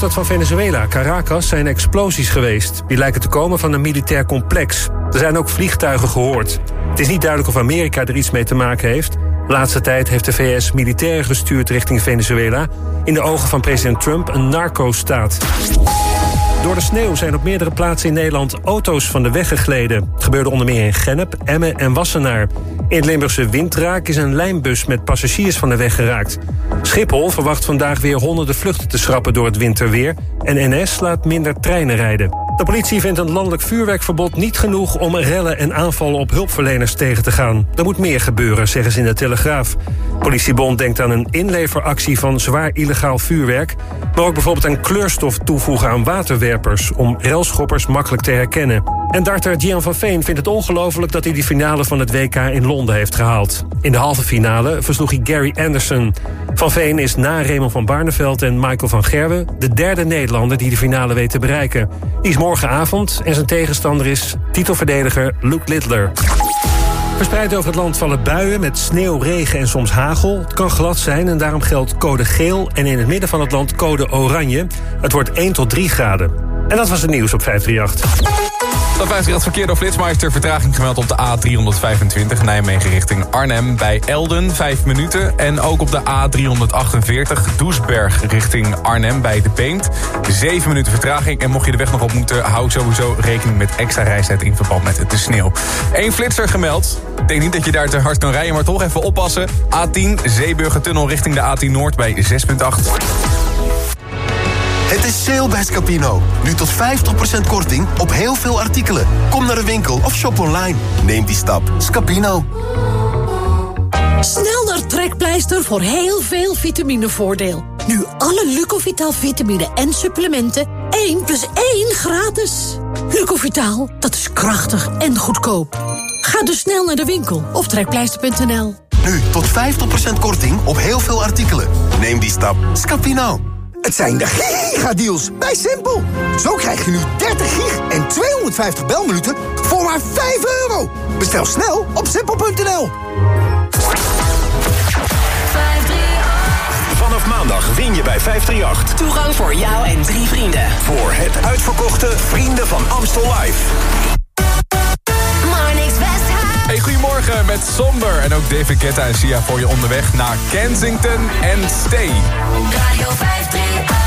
hoofdstad van Venezuela, Caracas, zijn explosies geweest. Die lijken te komen van een militair complex. Er zijn ook vliegtuigen gehoord. Het is niet duidelijk of Amerika er iets mee te maken heeft. Laatste tijd heeft de VS militairen gestuurd richting Venezuela. In de ogen van president Trump een narco-staat. Door de sneeuw zijn op meerdere plaatsen in Nederland auto's van de weg gegleden. Het gebeurde onder meer in Gennep, Emmen en Wassenaar. In het Limburgse Windраak is een lijnbus met passagiers van de weg geraakt. Schiphol verwacht vandaag weer honderden vluchten te schrappen door het winterweer... en NS laat minder treinen rijden. De politie vindt een landelijk vuurwerkverbod niet genoeg... om rellen en aanvallen op hulpverleners tegen te gaan. Er moet meer gebeuren, zeggen ze in de Telegraaf. Politiebond denkt aan een inleveractie van zwaar illegaal vuurwerk... maar ook bijvoorbeeld een kleurstof toevoegen aan waterwerpers... om relschoppers makkelijk te herkennen. En darter Gian van Veen vindt het ongelooflijk... dat hij die finale van het WK in Londen heeft gehaald. In de halve finale versloeg hij Gary Anderson. Van Veen is na Raymond van Barneveld en Michael van Gerwen... de derde Nederlander die de finale weet te bereiken. Die is morgenavond en zijn tegenstander is titelverdediger Luke Littler. Verspreid over het land vallen buien met sneeuw, regen en soms hagel. Het kan glad zijn en daarom geldt code geel... en in het midden van het land code oranje. Het wordt 1 tot 3 graden. En dat was het nieuws op 538. Dat 538 verkeer door Flitsmeister. Vertraging gemeld op de A325 Nijmegen richting Arnhem. Bij Elden 5 minuten. En ook op de A348 Doesberg richting Arnhem bij De Beent. 7 minuten vertraging. En mocht je de weg nog op moeten... hou sowieso rekening met extra reistijd in verband met de sneeuw. Eén flitser gemeld. Ik denk niet dat je daar te hard kan rijden, maar toch even oppassen. A10 Zeeburgertunnel richting de A10 Noord bij 6.8. Het is sale bij Scapino. Nu tot 50% korting op heel veel artikelen. Kom naar de winkel of shop online. Neem die stap. Scapino. Snel naar Trekpleister voor heel veel vitaminevoordeel. Nu alle Lucovitaal vitamine en supplementen 1 plus 1 gratis. Lucovitaal, dat is krachtig en goedkoop. Ga dus snel naar de winkel of trekpleister.nl. Nu tot 50% korting op heel veel artikelen. Neem die stap. Scapino. Het zijn de gigadeals bij Simpel. Zo krijg je nu 30 gig en 250 belminuten voor maar 5 euro. Bestel snel op simpel.nl. Vanaf maandag win je bij 538. Toegang voor jou en drie vrienden. Voor het uitverkochte Vrienden van Amstel Live. Goedemorgen met Somber. En ook David Guetta en Sia voor je onderweg naar Kensington en Stay. Radio 538.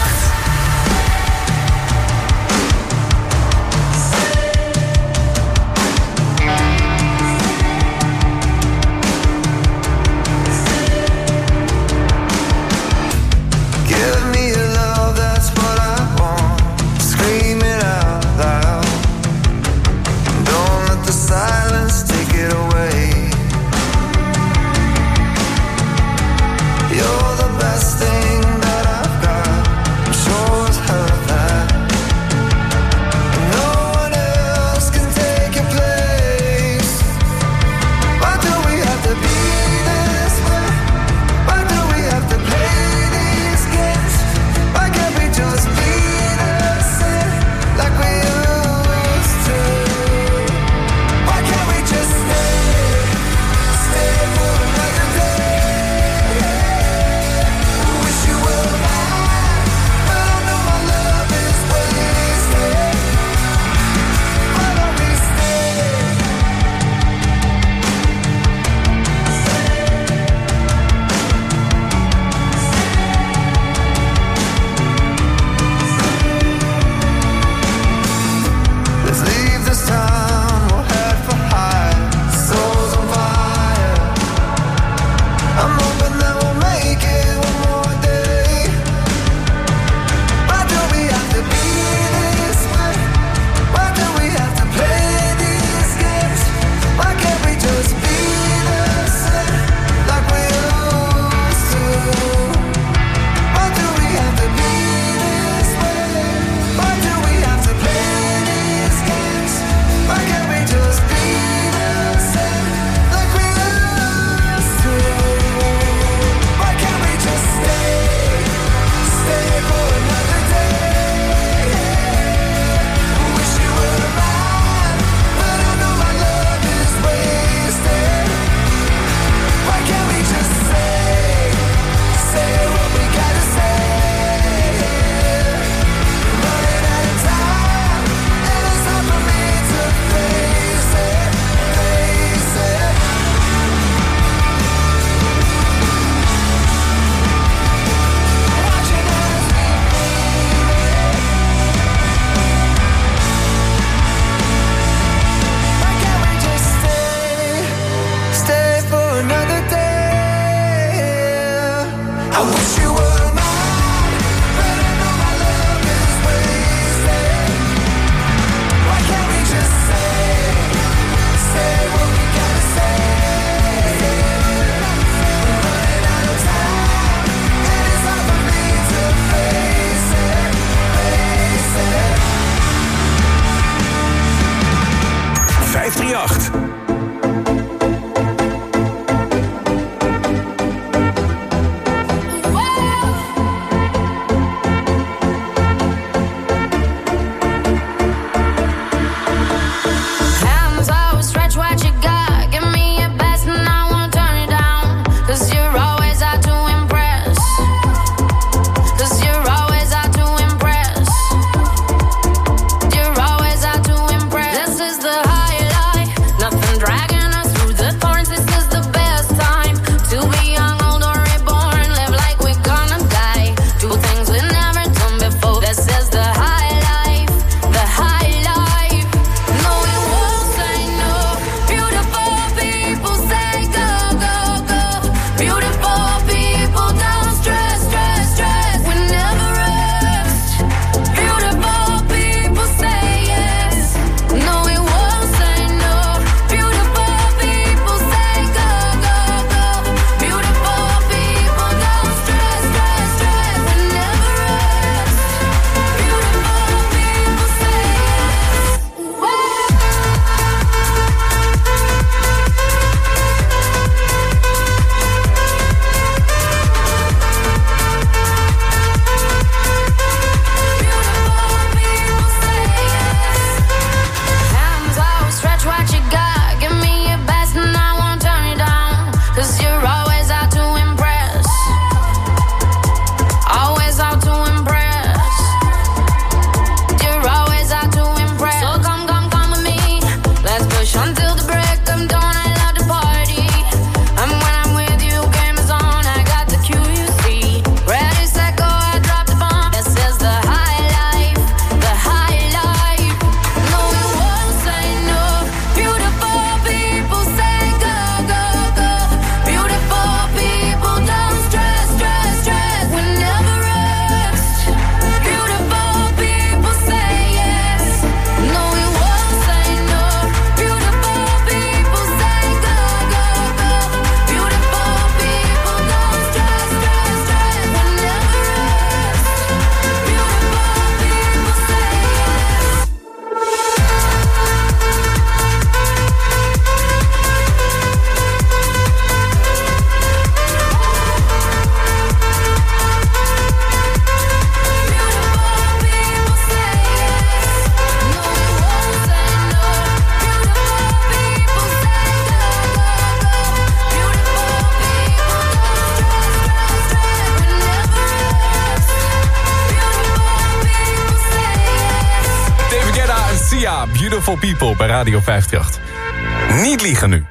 People bij Radio 538. Niet liegen nu.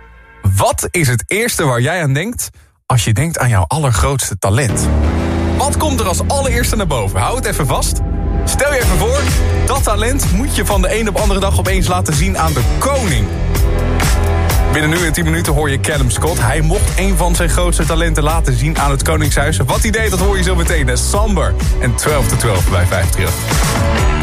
Wat is het eerste waar jij aan denkt als je denkt aan jouw allergrootste talent? Wat komt er als allereerste naar boven? Hou het even vast. Stel je even voor, dat talent moet je van de een op andere dag opeens laten zien aan de koning. Binnen nu in 10 minuten hoor je Callum Scott. Hij mocht een van zijn grootste talenten laten zien aan het Koningshuis. Wat hij deed, dat hoor je zo meteen. Samber en 12 to 12 bij 538.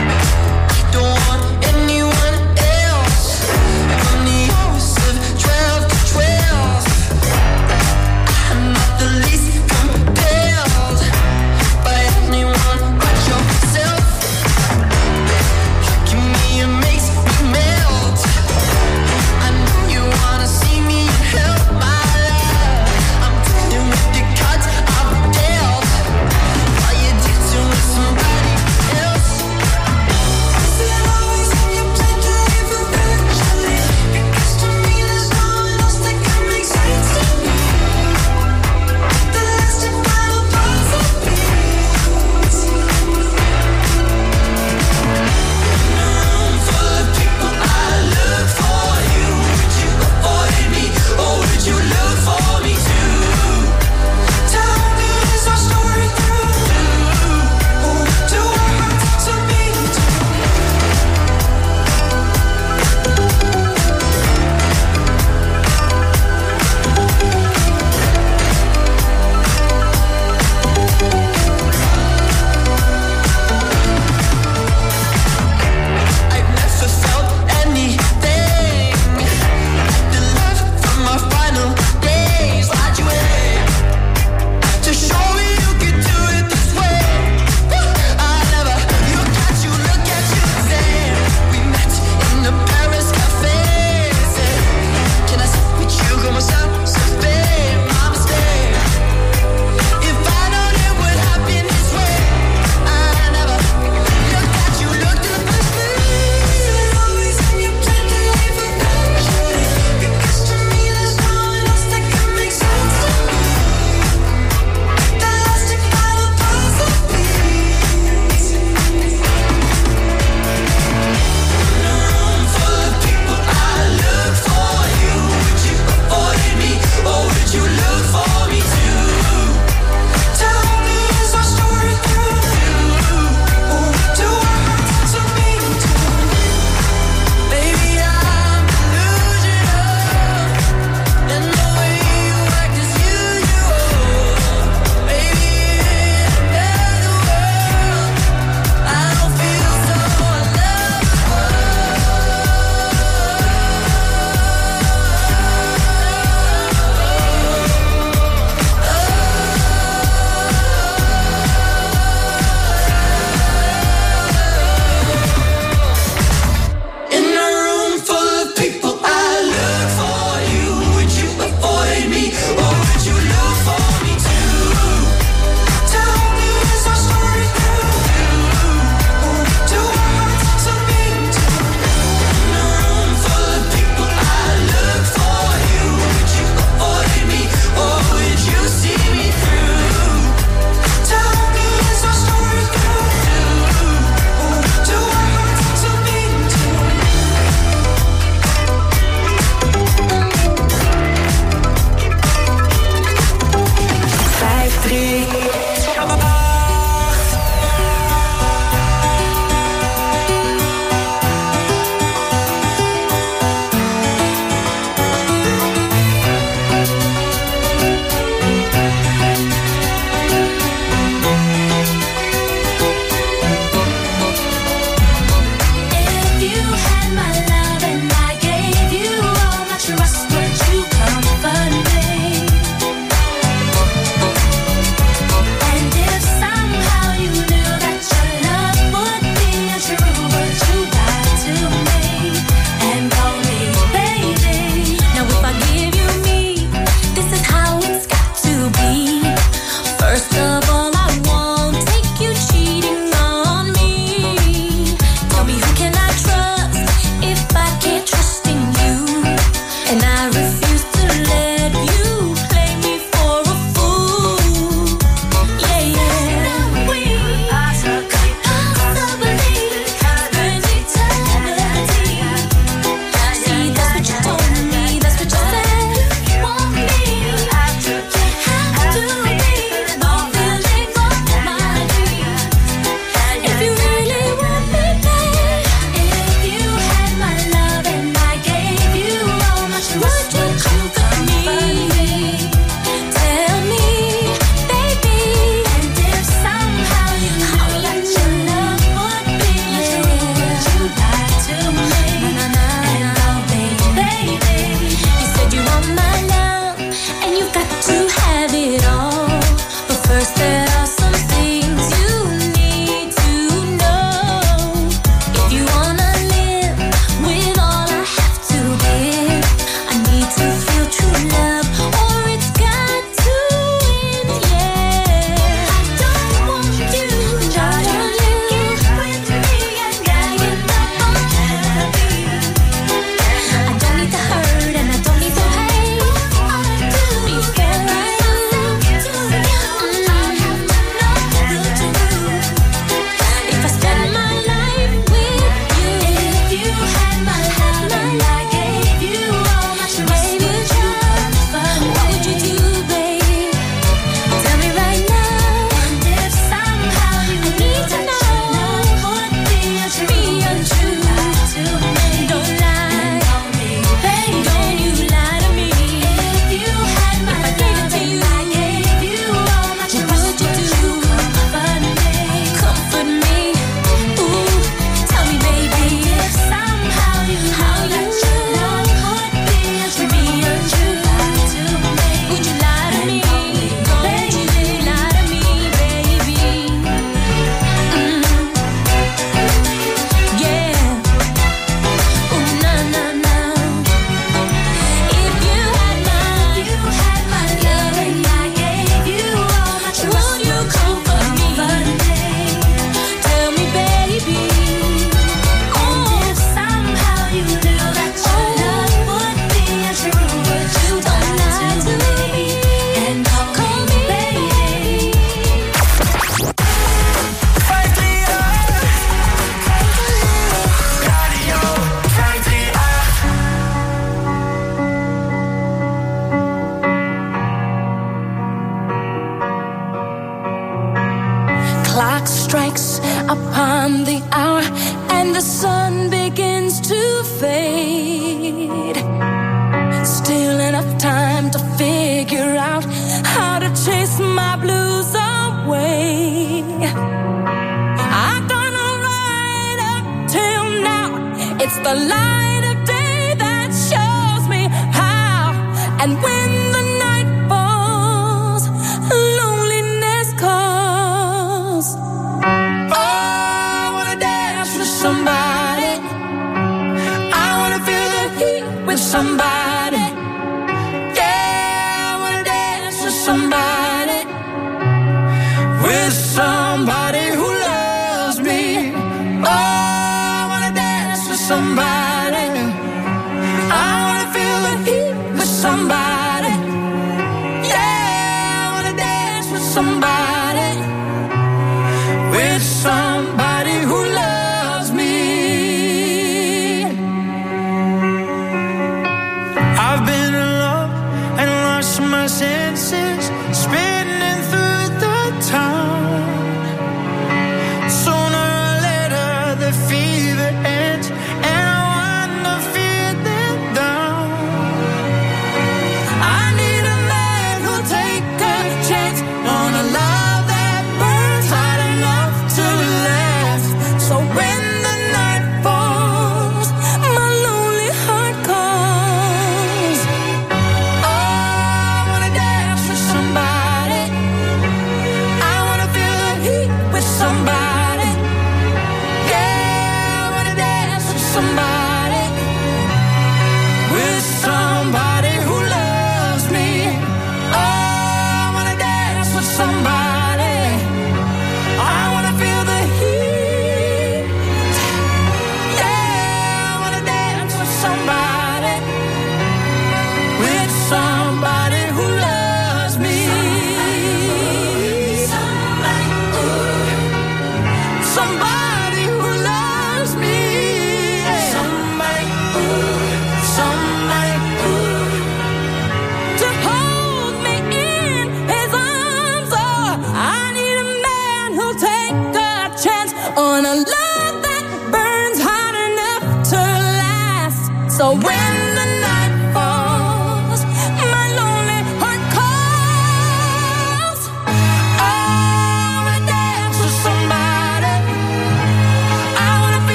Somebody.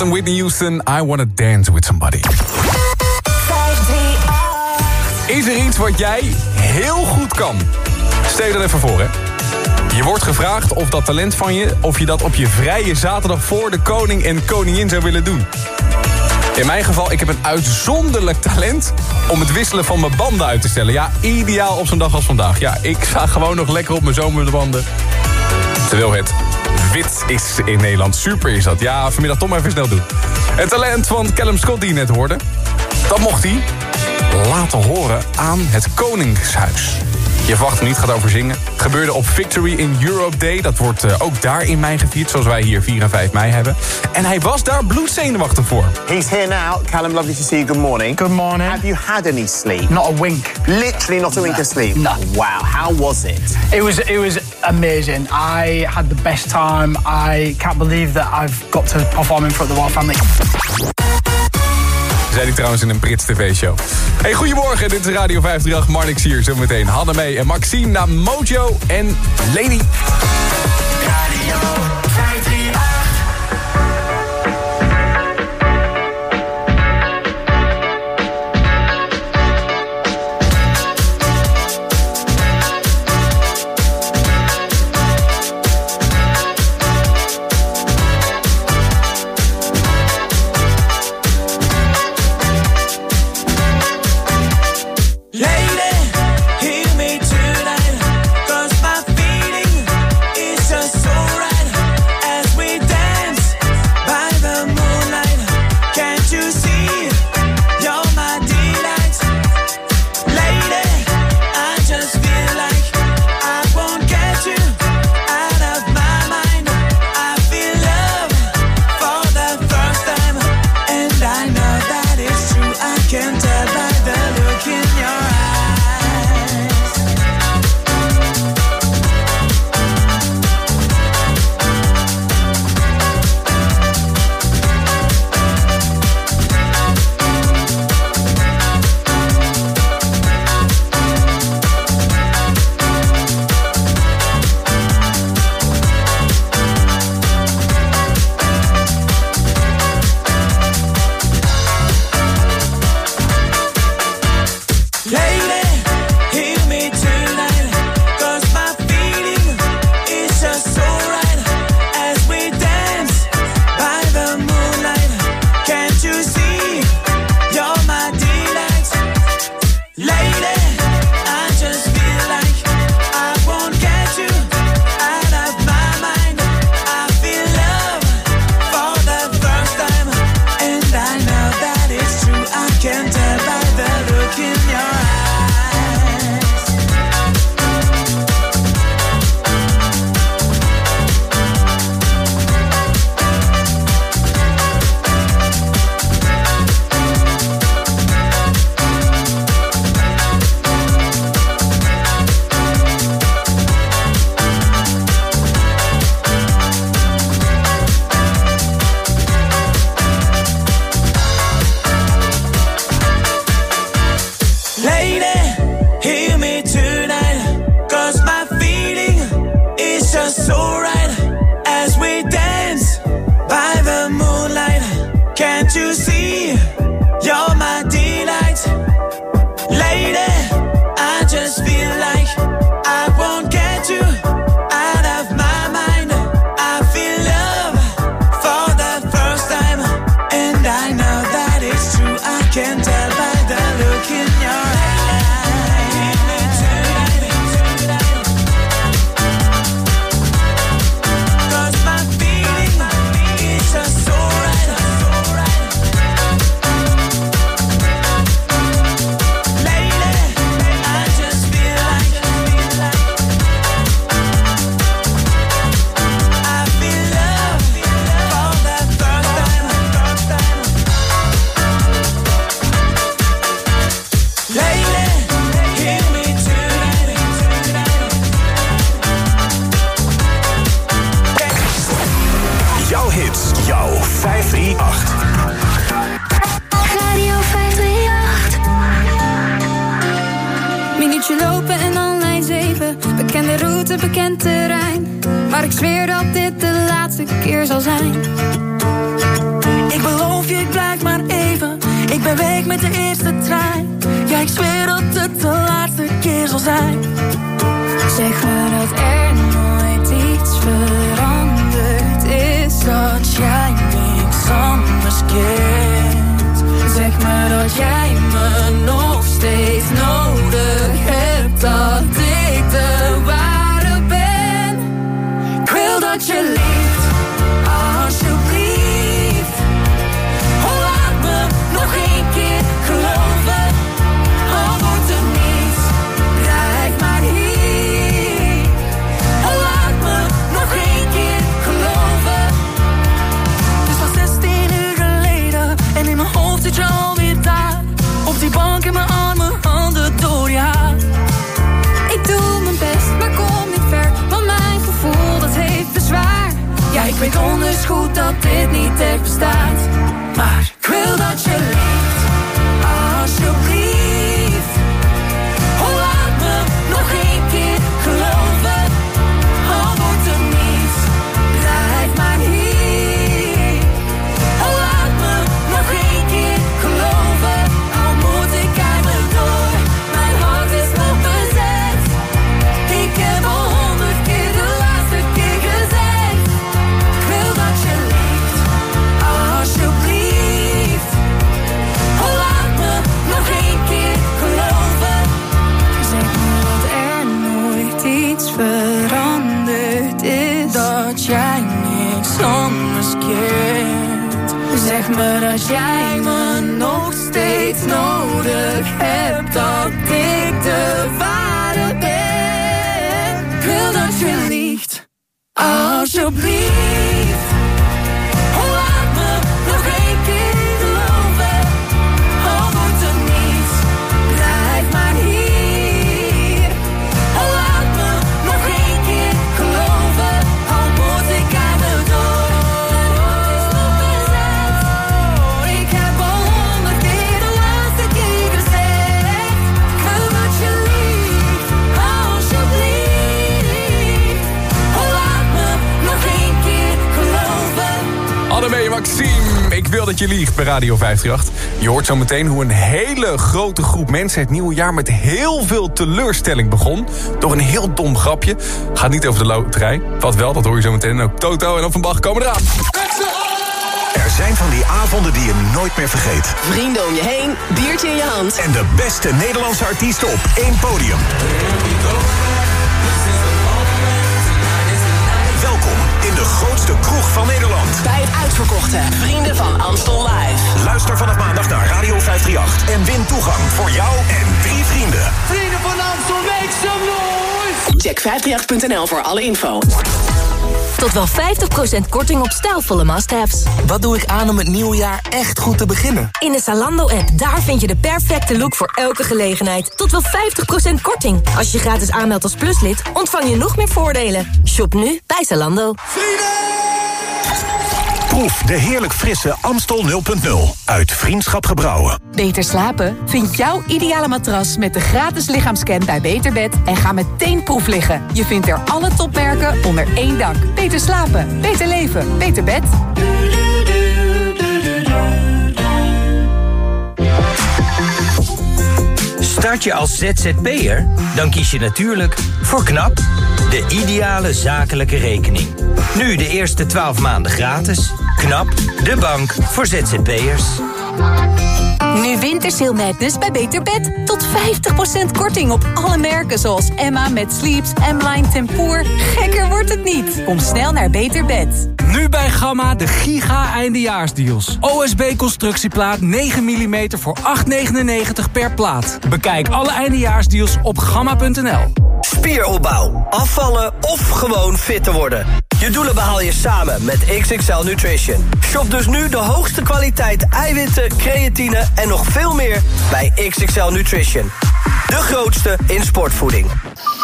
Scott en Whitney Houston, I Wanna Dance With Somebody. Is er iets wat jij heel goed kan? Stel je dat even voor, hè. Je wordt gevraagd of dat talent van je... of je dat op je vrije zaterdag voor de koning en koningin zou willen doen. In mijn geval, ik heb een uitzonderlijk talent... om het wisselen van mijn banden uit te stellen. Ja, ideaal op zo'n dag als vandaag. Ja, ik sta gewoon nog lekker op mijn zomerbanden. Terwijl het wit is in Nederland. Super is dat. Ja, vanmiddag toch maar even snel doen. Het talent van Callum Scott die je net hoorde... dat mocht hij laten horen aan het Koningshuis. Je verwacht hem niet, gaat over zingen. Het gebeurde op Victory in Europe Day. Dat wordt eh, ook daar in mei gevierd, zoals wij hier 4 en 5 mei hebben. En hij was daar bloedzenuwachtig voor. He's here now. Callum, lovely to see you. Good morning. Good morning. Have you had any sleep? Not a wink. Literally not a wink of sleep? No. Wow, how was it? It was it was amazing. I had the best time. I can't believe that I've got to perform in front of the royal family. Zei hij trouwens in een Brits tv-show. Hey, goedemorgen, dit is Radio 538. Marnix hier, zometeen Hanne mee en Maxime naar Mojo en Lady. Ik beloof je, ik blijf maar even. Ik ben weg met de eerste trein. Ja, ik zweer dat het de laatste keer zal zijn. Zeg me dat er nooit iets veranderd is. Dat jij niks anders kent. Zeg me dat jij weet onders goed dat dit niet echt bestaat. Jij me nog steeds nodig hebt. Dat ik de ware ben. Ik wil je liegt, alsjeblieft. Dat je liegt bij Radio 538. Je hoort zo meteen hoe een hele grote groep mensen het nieuwe jaar met heel veel teleurstelling begon. Door een heel dom grapje. Gaat niet over de loterij. Wat wel, dat hoor je zo meteen. En ook Toto en Offenbach komen eraan. Er zijn van die avonden die je nooit meer vergeet. Vrienden om je heen, biertje in je hand. En de beste Nederlandse artiesten op één podium. Welkom in de grootste kroeg van Nederland. Bij het uitverkochte Vrienden van Amstel Live. Luister vanaf maandag naar Radio 538 en win toegang voor jou en drie vrienden. Vrienden van Amstel, make some noise! Check 538.nl voor alle info. Tot wel 50% korting op stijlvolle must-haves. Wat doe ik aan om het nieuwe jaar echt goed te beginnen? In de Zalando-app, daar vind je de perfecte look voor elke gelegenheid. Tot wel 50% korting. Als je gratis aanmeldt als pluslid, ontvang je nog meer voordelen. Shop nu bij Zalando. Proef de heerlijk frisse Amstel 0.0 uit Vriendschap Gebrouwen. Beter slapen? Vind jouw ideale matras met de gratis lichaamscan bij Beterbed... en ga meteen proef liggen. Je vindt er alle topmerken onder één dak. Beter slapen, beter leven, beter bed. Start je als ZZP'er? Dan kies je natuurlijk voor KNAP, de ideale zakelijke rekening. Nu de eerste 12 maanden gratis. KNAP, de bank voor ZZP'ers. Nu Wintersail Madness bij Beter Bed. Tot 50% korting op alle merken zoals Emma met Sleeps, M-Line Tempoor. Gekker wordt het niet. Kom snel naar Beter Bed. Nu bij Gamma de giga eindejaarsdeals. OSB constructieplaat 9 mm voor 8,99 per plaat. Bekijk alle eindejaarsdeals op gamma.nl. Spieropbouw, afvallen of gewoon fit te worden. Je doelen behaal je samen met XXL Nutrition. Shop dus nu de hoogste kwaliteit eiwitten, creatine en nog veel meer bij XXL Nutrition. De grootste in sportvoeding.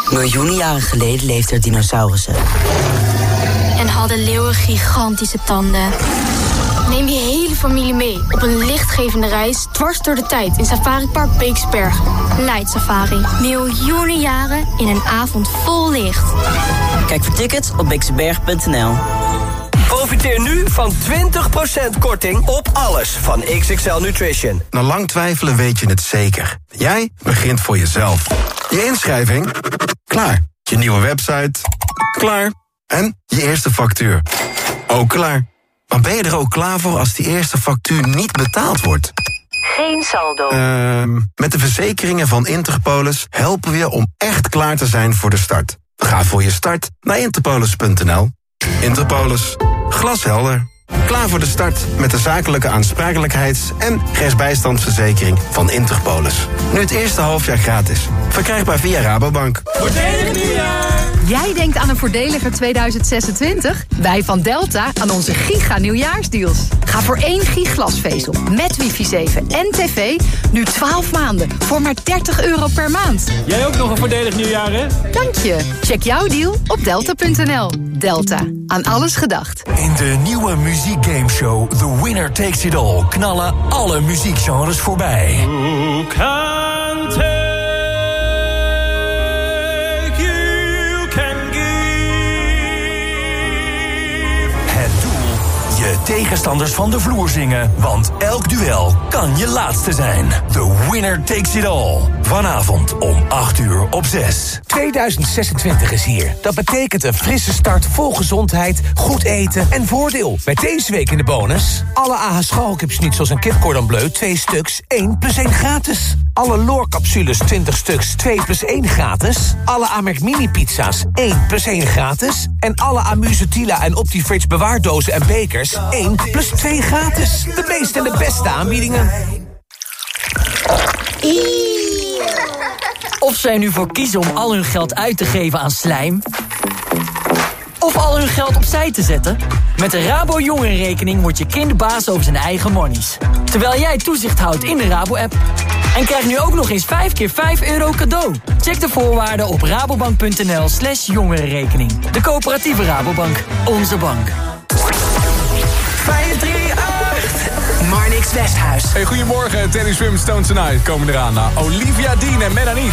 Miljoenen jaren geleden leefden er dinosaurussen. En hadden leeuwen gigantische tanden. Neem je hele familie mee op een lichtgevende reis dwars door de tijd in Safari Park Beeksberg. Light Safari. Miljoenen jaren in een avond vol licht. Kijk voor tickets op beeksberg.nl. Profiteer nu van 20% korting op alles van XXL Nutrition. Na lang twijfelen weet je het zeker. Jij begint voor jezelf. Je inschrijving? Klaar. Je nieuwe website? Klaar. En je eerste factuur? Ook klaar. Maar ben je er ook klaar voor als die eerste factuur niet betaald wordt? Geen saldo. Ehm met de verzekeringen van Interpolis helpen we je om echt klaar te zijn voor de start. Ga voor je start naar interpolis.nl. Interpolis. Glashelder. Klaar voor de start met de zakelijke aansprakelijkheids- en rechtsbijstandsverzekering van Interpolis. Nu het eerste halfjaar gratis. Verkrijgbaar via Rabobank. Voordelig nieuwjaar! Jij denkt aan een voordeliger 2026? Wij van Delta aan onze giga nieuwjaarsdeals. Ga voor één gig glasvezel met wifi 7 en tv nu 12 maanden voor maar 30 euro per maand. Jij ook nog een voordelig nieuwjaar, hè? Dank je. Check jouw deal op delta.nl. Delta. Aan alles gedacht. In de nieuwe muziekgameshow The Winner Takes It All knallen alle muziekgenres voorbij. Het doel, je tegenstanders van de vloer zingen. Want elk duel kan je laatste zijn. The winner takes it all. Vanavond om 8 uur op 6. 2026 is hier. Dat betekent een frisse start vol gezondheid, goed eten en voordeel. Met deze week in de bonus... alle AH schalkipsnitzels en kip cordon bleu 2 stuks, 1 plus 1 gratis. Alle loorcapsules 20 stuks, 2 plus 1 gratis. Alle Amerk mini pizza's 1 plus 1 gratis. En alle Amuse Tila en Optifridge bewaardozen en bekers 1 plus 2 gratis. De meeste en de beste aanbiedingen. Of zij nu voor kiezen om al hun geld uit te geven aan slijm... of al hun geld opzij te zetten... met de Rabo Jongerenrekening wordt je kind baas over zijn eigen monies. Terwijl jij toezicht houdt in de Rabo-app. En krijg nu ook nog eens 5 keer 5 euro cadeau. Check de voorwaarden op rabobank.nl slash jongerenrekening. De coöperatieve Rabobank. Onze bank. Marnix Westhuis. Hey, goedemorgen, Tennis Swim Stone Tonight komen eraan. Na Olivia Dean en Melanie.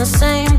the same.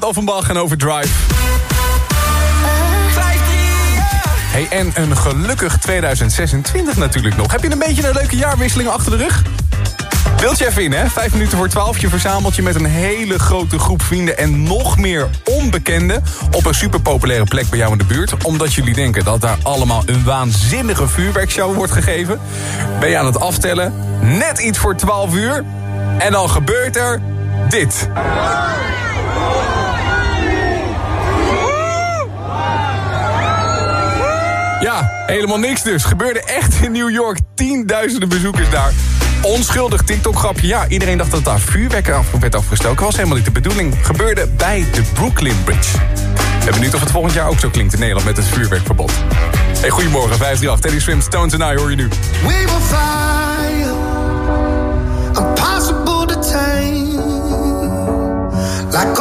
met Offenbach en Overdrive. Hey, en een gelukkig 2026 natuurlijk nog. Heb je een beetje een leuke jaarwisseling achter de rug? Beeld je even in, hè? Vijf minuten voor twaalf. Je verzamelt je met een hele grote groep vrienden en nog meer onbekenden... op een superpopulaire plek bij jou in de buurt. Omdat jullie denken dat daar allemaal een waanzinnige vuurwerkshow wordt gegeven. Ben je aan het aftellen? Net iets voor 12 uur. En dan gebeurt er dit. Ja, helemaal niks dus. Gebeurde echt in New York. Tienduizenden bezoekers daar. Onschuldig TikTok-grapje. Ja, iedereen dacht dat daar vuurwerk af werd afgestoken. Was helemaal niet de bedoeling. Gebeurde bij de Brooklyn Bridge. Ik ben benieuwd of het volgend jaar ook zo klinkt in Nederland met het vuurwerkverbod. Hey, goedemorgen, 538. Teddy Swim, Stones and I hoor je nu. We will fire, impossible to tame. Like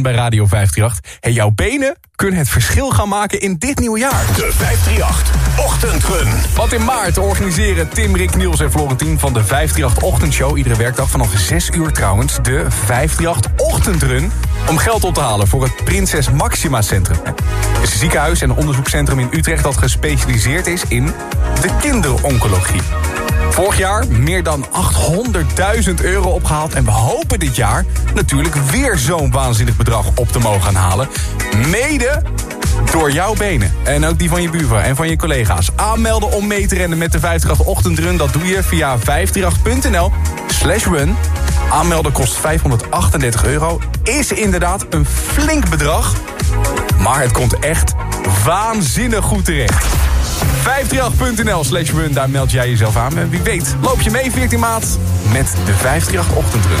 Bij Radio 538. En jouw benen kunnen het verschil gaan maken in dit nieuwe jaar. De 538 Ochtendrun. Wat in maart organiseren Tim, Rick, Niels en Florentien van de 538 Ochtendshow. Iedere werkdag vanaf 6 uur trouwens. De 538 Ochtendrun. Om geld op te halen voor het Prinses Maxima Centrum. Het ziekenhuis en onderzoekscentrum in Utrecht dat gespecialiseerd is in de kinderoncologie. Vorig jaar meer dan 800.000 euro opgehaald. En we hopen dit jaar natuurlijk weer zo'n waanzinnig bedrag op te mogen gaan halen. Mede door jouw benen. En ook die van je buurvrouw en van je collega's. Aanmelden om mee te rennen met de 538 ochtendrun. Dat doe je via 538.nl slash run. Aanmelden kost 538 euro. Is inderdaad een flink bedrag. Maar het komt echt waanzinnig goed terecht. 538.nl slash run, daar meld jij jezelf aan. En wie weet, loop je mee 14 maart met de 538 ochtendrun.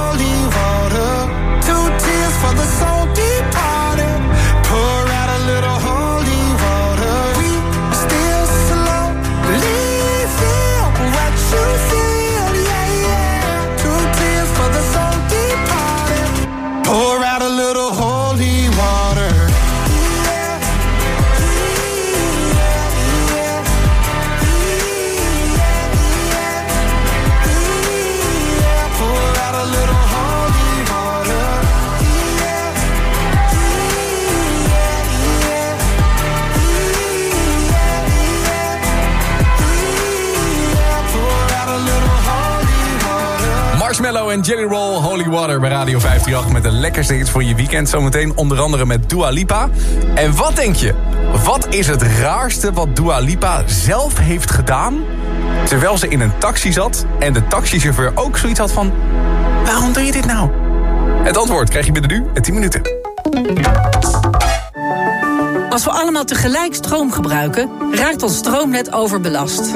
Jelly Roll Holy Water bij Radio 538... met de lekkerste hits voor je weekend. Zometeen onder andere met Dua Lipa. En wat denk je? Wat is het raarste wat Dua Lipa zelf heeft gedaan... terwijl ze in een taxi zat... en de taxichauffeur ook zoiets had van... waarom doe je dit nou? Het antwoord krijg je binnen nu en 10 minuten. Als we allemaal tegelijk stroom gebruiken, raakt ons stroomnet overbelast.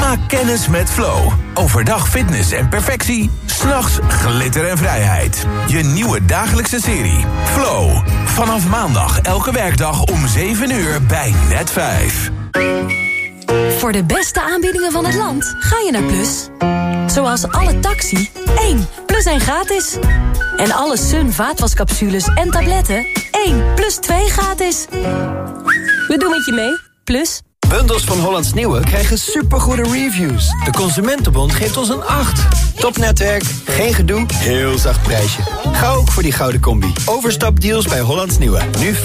Maak kennis met Flow. Overdag fitness en perfectie. S'nachts glitter en vrijheid. Je nieuwe dagelijkse serie. Flow. Vanaf maandag elke werkdag om 7 uur bij Net 5. Voor de beste aanbiedingen van het land ga je naar Plus. Zoals alle taxi, 1 plus 1 gratis. En alle Sun vaatwascapsules en tabletten, 1 plus 2 gratis. We doen het je mee, Plus. Bundels van Hollands Nieuwe krijgen supergoede reviews. De Consumentenbond geeft ons een 8. Topnetwerk, geen gedoe, heel zacht prijsje. Ga ook voor die gouden combi. Overstapdeals bij Hollands Nieuwe. Nu 15.000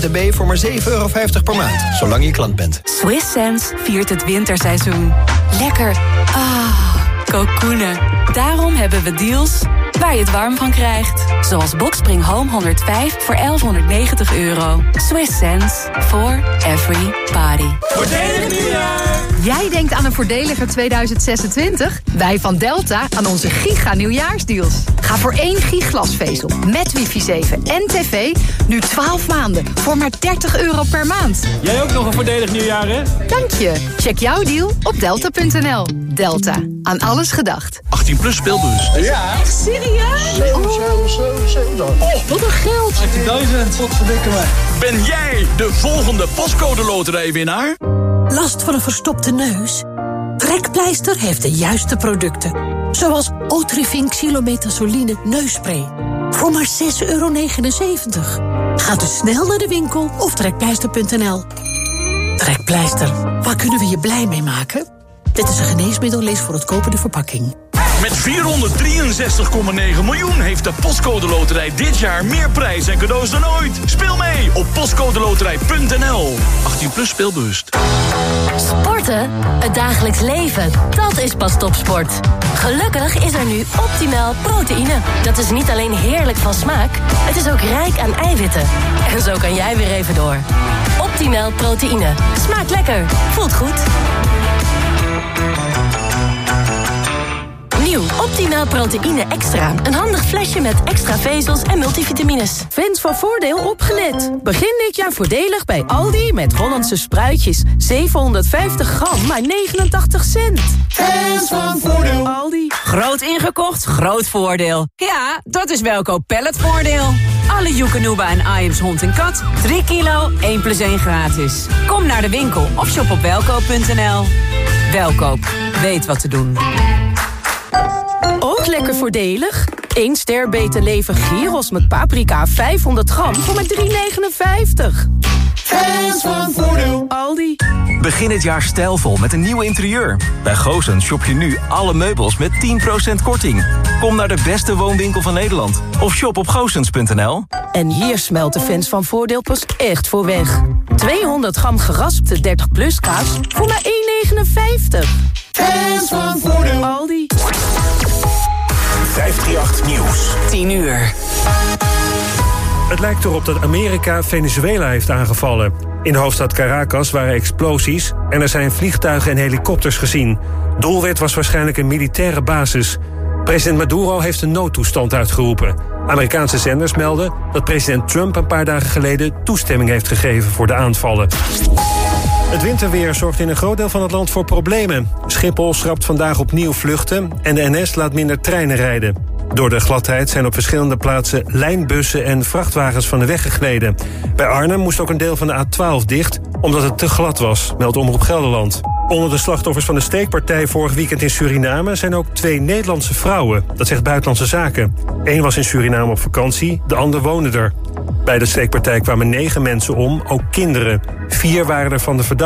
dB voor maar 7,50 euro per maand. Zolang je klant bent. Swiss Sense viert het winterseizoen. Lekker. Ah, kokoenen. Daarom hebben we deals waar je het warm van krijgt. Zoals Boxspring Home 105 voor 1190 euro. Swiss sense for every body. Voordelig nieuwjaar! Jij denkt aan een voordeliger 2026? Wij van Delta aan onze giga nieuwjaarsdeals. Ga voor één giglasvezel met wifi 7 en tv nu 12 maanden voor maar 30 euro per maand. Jij ook nog een voordelig nieuwjaar, hè? Dank je. Check jouw deal op delta.nl. Delta. Aan alles gedacht. 18 plus speelbus. Ja. Echt serieus? Oh, wat een geld. 18.000. Wat verdikken. Ben jij de volgende postcode loterijwinnaar? Last van een verstopte neus? Trekpleister heeft de juiste producten. Zoals Otrivin Xylometazoline neusspray. Voor maar 6,79 euro. Ga dus snel naar de winkel of trekpleister.nl. Trekpleister, waar kunnen we je blij mee maken? Dit is een geneesmiddel, lees voor het kopen de verpakking. Met 463,9 miljoen heeft de Postcode Loterij dit jaar meer prijs en cadeaus dan ooit. Speel mee op postcodeloterij.nl. 18 plus speelbewust. Sporten? Het dagelijks leven. Dat is pas topsport. Gelukkig is er nu optimaal proteïne. Dat is niet alleen heerlijk van smaak, het is ook rijk aan eiwitten. En zo kan jij weer even door. Optimaal proteïne. Smaakt lekker. Voelt goed. Nieuw Optimaal Proteïne Extra. Een handig flesje met extra vezels en multivitamines. Fans van Voordeel opgelet. Begin dit jaar voordelig bij Aldi met Hollandse spruitjes. 750 gram, maar 89 cent. Fans van Voordeel. Aldi. Groot ingekocht, groot voordeel. Ja, dat is Welkoop Palletvoordeel. Alle Joekanuba en Iams hond en kat. 3 kilo, 1 plus 1 gratis. Kom naar de winkel of shop op welkoop.nl. Welkoop, weet wat te doen. Ook lekker voordelig. 1 ster beter leven gyros met paprika 500 gram voor maar 3,59. Fans van Voordeel. Aldi. Begin het jaar stijlvol met een nieuw interieur. Bij Goosens shop je nu alle meubels met 10% korting. Kom naar de beste woonwinkel van Nederland. Of shop op goosens.nl. En hier smelt de fans van Voordeel pas echt voor weg. 200 gram geraspte 30 plus kaas voor maar 1,59. Fans van Voordeel. Aldi. 538 Nieuws. 10 uur. Het lijkt erop dat Amerika Venezuela heeft aangevallen. In de hoofdstad Caracas waren explosies en er zijn vliegtuigen en helikopters gezien. Doelwit was waarschijnlijk een militaire basis. President Maduro heeft een noodtoestand uitgeroepen. Amerikaanse zenders melden dat president Trump een paar dagen geleden toestemming heeft gegeven voor de aanvallen. Het winterweer zorgt in een groot deel van het land voor problemen. Schiphol schrapt vandaag opnieuw vluchten en de NS laat minder treinen rijden. Door de gladheid zijn op verschillende plaatsen lijnbussen en vrachtwagens van de weg gegleden. Bij Arnhem moest ook een deel van de A12 dicht, omdat het te glad was, meldt Omroep Gelderland. Onder de slachtoffers van de steekpartij vorig weekend in Suriname zijn ook twee Nederlandse vrouwen. Dat zegt Buitenlandse Zaken. Eén was in Suriname op vakantie, de ander woonde er. Bij de steekpartij kwamen negen mensen om, ook kinderen. Vier waren er van de verdachte.